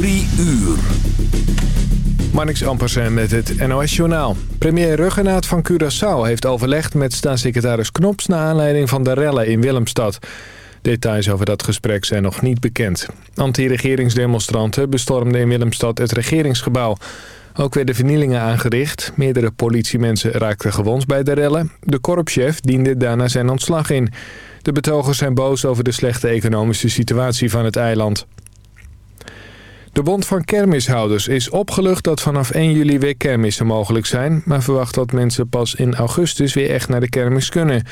Drie uur. Marnix Ampersen met het NOS-journaal. Premier Ruggenaat van Curaçao heeft overlegd met staatssecretaris Knops... naar aanleiding van de rellen in Willemstad. Details over dat gesprek zijn nog niet bekend. Anti-regeringsdemonstranten bestormden in Willemstad het regeringsgebouw. Ook werden vernielingen aangericht. Meerdere politiemensen raakten gewond bij de rellen. De korpschef diende daarna zijn ontslag in. De betogers zijn boos over de slechte economische situatie van het eiland. De Bond van Kermishouders is opgelucht dat vanaf 1 juli weer kermissen mogelijk zijn... maar verwacht dat mensen pas in augustus weer echt naar de kermis kunnen.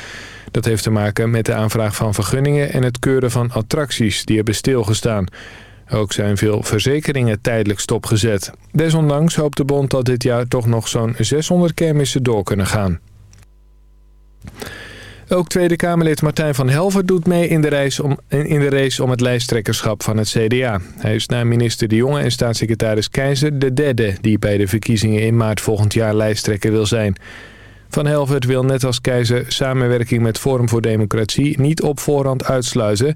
Dat heeft te maken met de aanvraag van vergunningen en het keuren van attracties die hebben stilgestaan. Ook zijn veel verzekeringen tijdelijk stopgezet. Desondanks hoopt de bond dat dit jaar toch nog zo'n 600 kermissen door kunnen gaan. Ook Tweede Kamerlid Martijn van Helver doet mee in de, race om, in de race om het lijsttrekkerschap van het CDA. Hij is na minister De Jonge en staatssecretaris Keizer de derde... die bij de verkiezingen in maart volgend jaar lijsttrekker wil zijn. Van Helvert wil net als Keizer samenwerking met Forum voor Democratie... niet op voorhand uitsluiten.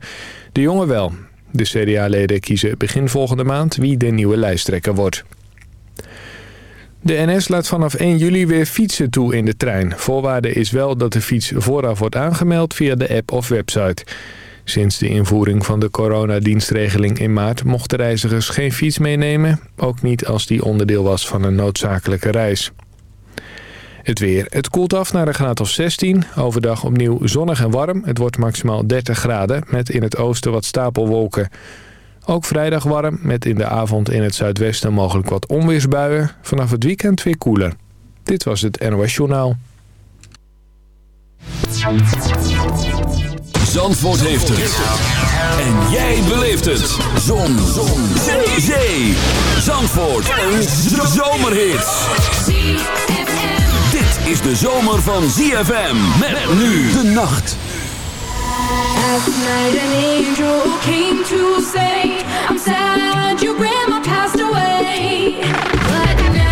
De Jonge wel. De CDA-leden kiezen begin volgende maand wie de nieuwe lijsttrekker wordt. De NS laat vanaf 1 juli weer fietsen toe in de trein. Voorwaarde is wel dat de fiets vooraf wordt aangemeld via de app of website. Sinds de invoering van de coronadienstregeling in maart mochten reizigers geen fiets meenemen. Ook niet als die onderdeel was van een noodzakelijke reis. Het weer. Het koelt af naar een graad of 16. Overdag opnieuw zonnig en warm. Het wordt maximaal 30 graden met in het oosten wat stapelwolken. Ook vrijdag warm met in de avond in het zuidwesten mogelijk wat onweersbuien. Vanaf het weekend weer koeler. Dit was het NOS Journaal. Zandvoort heeft het. En jij beleeft het. Zon. Zon. Zee. Zandvoort. Een zomerhit. Dit is de zomer van ZFM. Met nu de nacht. I'm sad your grandma passed away. But now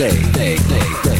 day, day, day, day.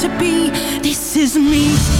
to be. This is me.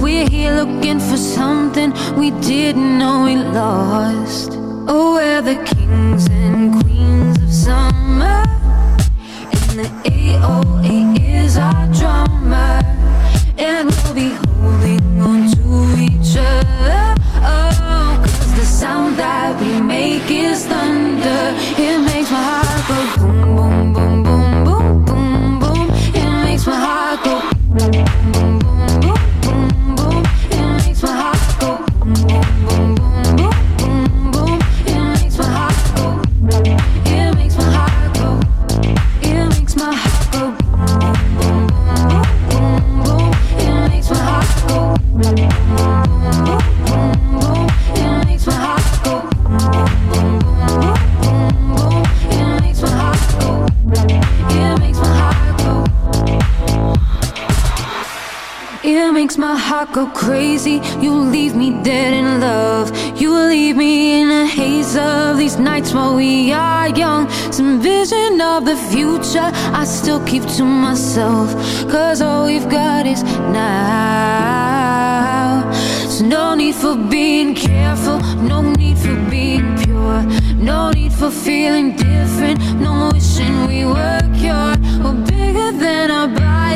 We're here looking for something we didn't know we lost. Oh, we're the kings and queens of summer. And the AOA is our drummer. Crazy. You leave me dead in love. You leave me in a haze of these nights while we are young. Some vision of the future I still keep to myself. Cause all we've got is now. So no need for being careful, no need for being pure. No need for feeling different, no wishing we were cured.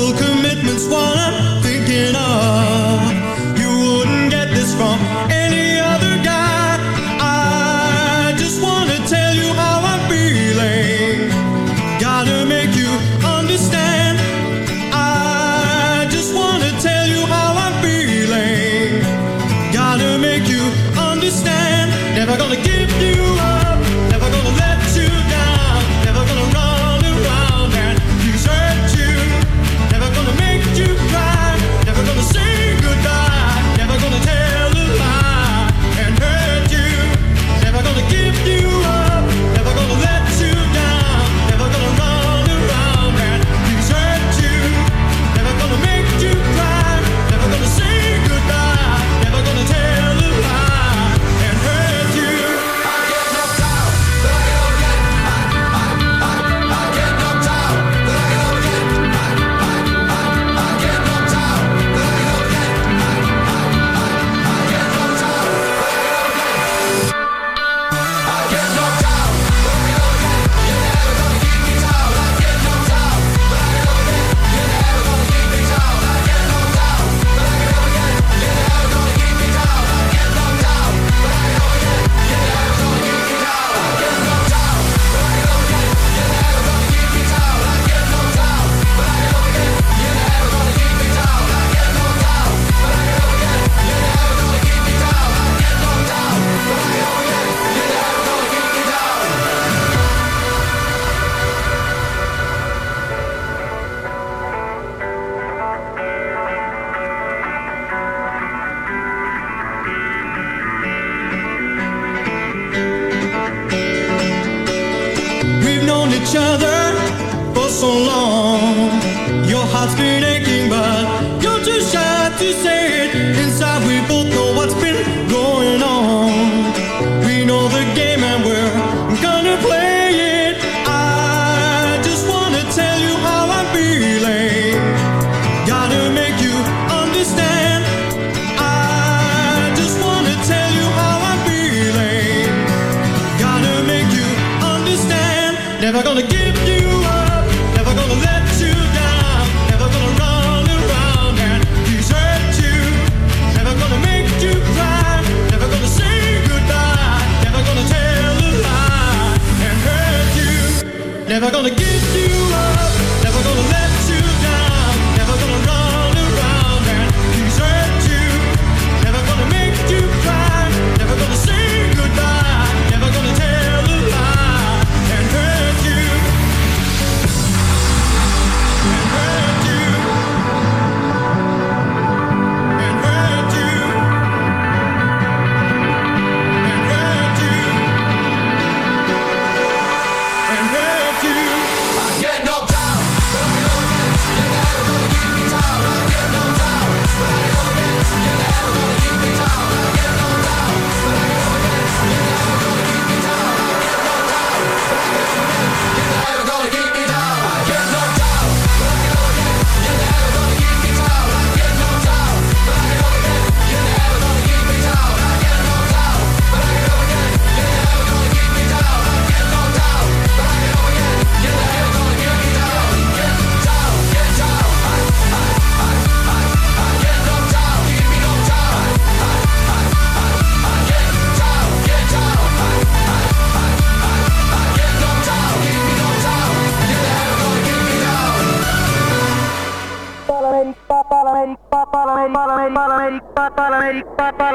I full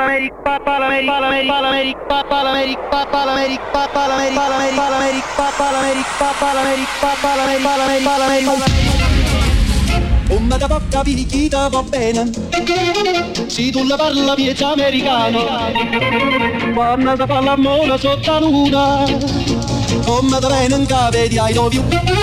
Palameric, Palameric, Palameric, Palameric, Palameric, Palameric, Palameric, Palameric, Palameric, Palameric, Palameric, Palameric, Palameric, Palameric, Come da poca picchita va bene, se tu la parla piezza americano, quando da pallamona sotto la luna, come da bene non cave di ai dovi.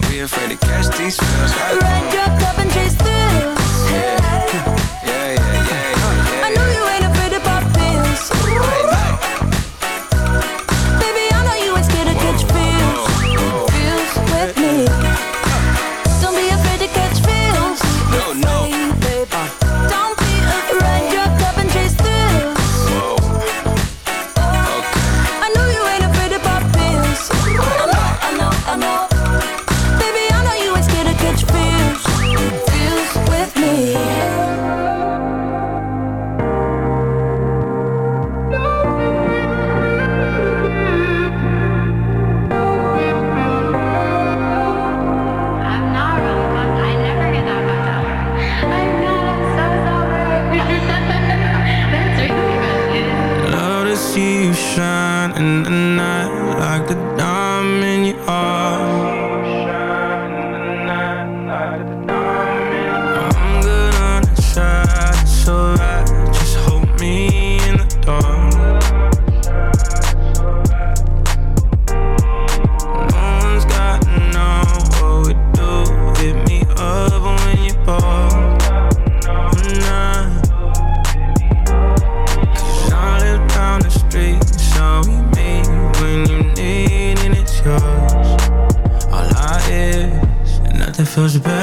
Don't be afraid to catch these feels. Your and chase. tus besos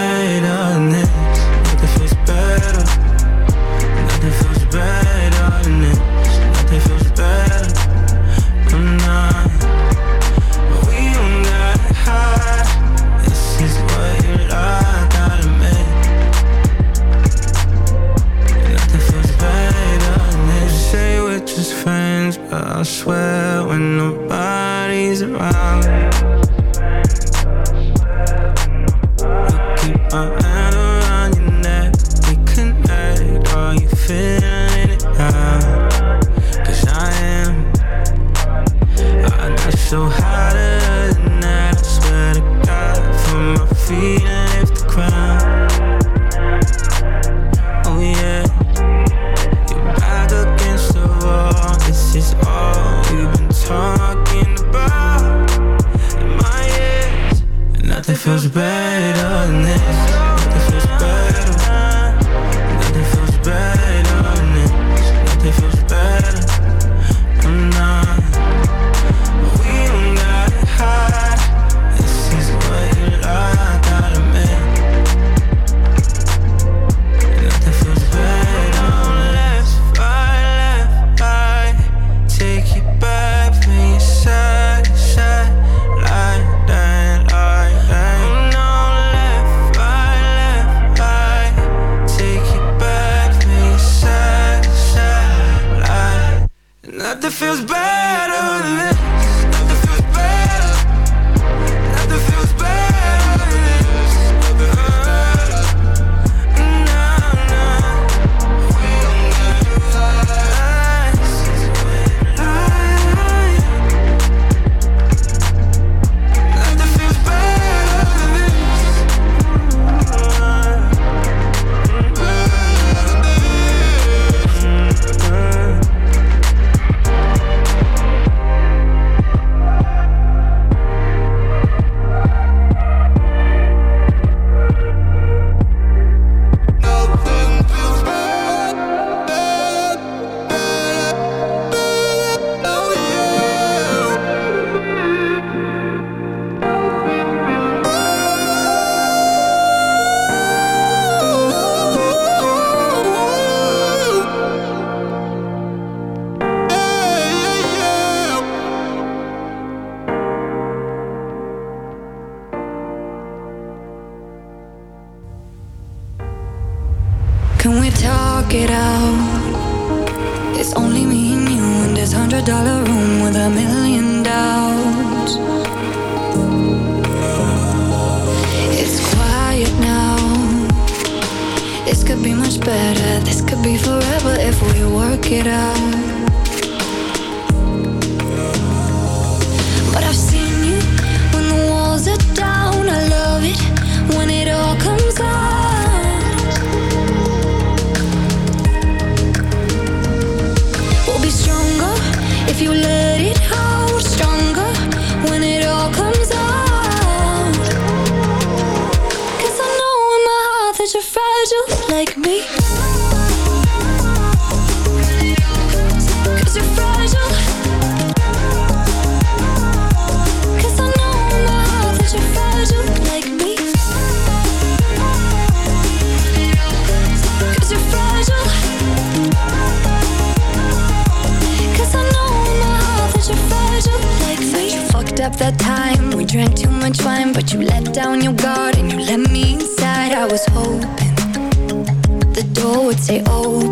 door oh, would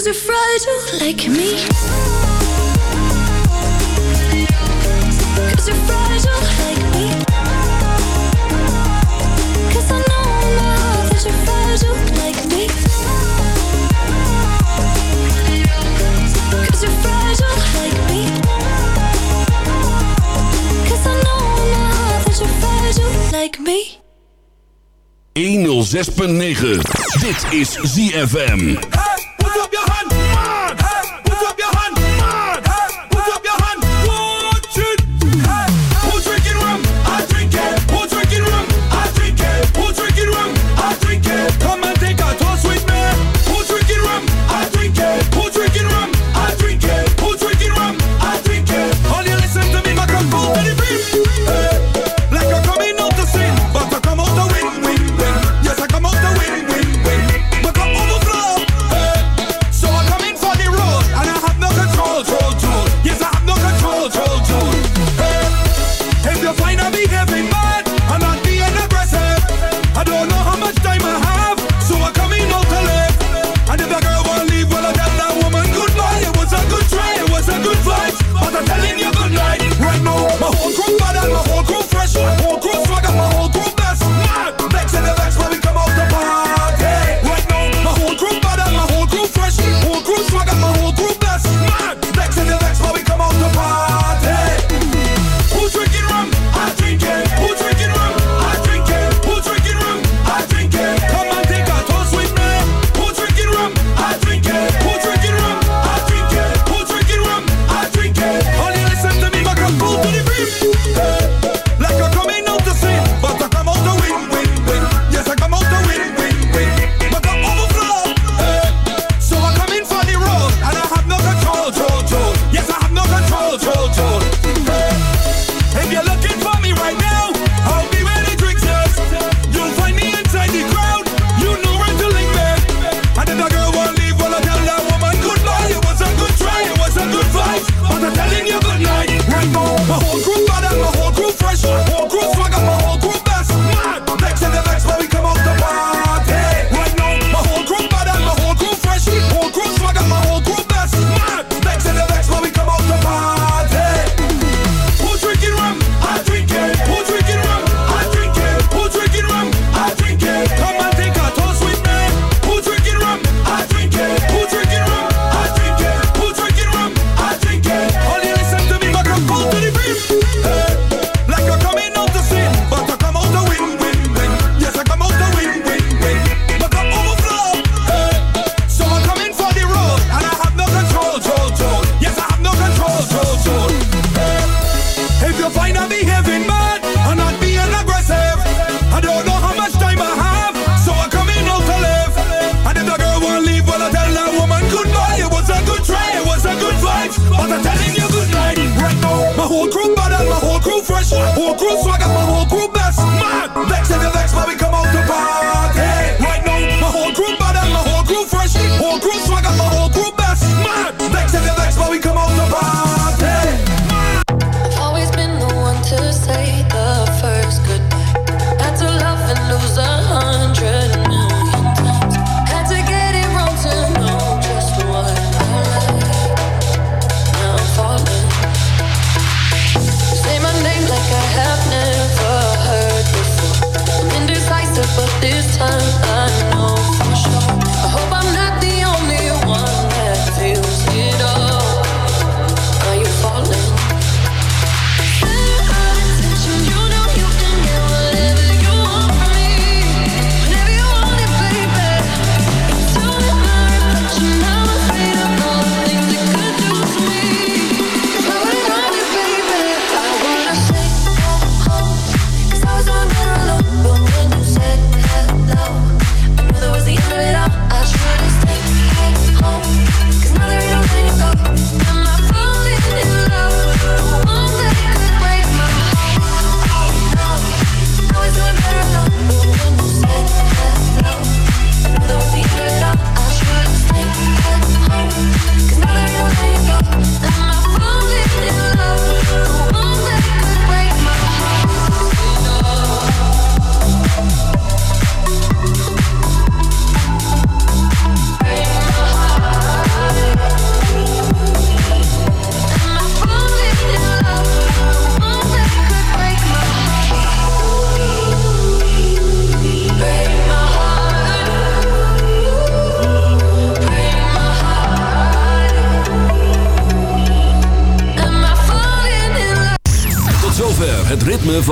Cause they're fragile like me. Cause they're fragile like me. Cause I know now that you're fragile like me. Cause you're fragile like me. Cause I know now that you're fragile like me. E 106.9 Dit is ZFM.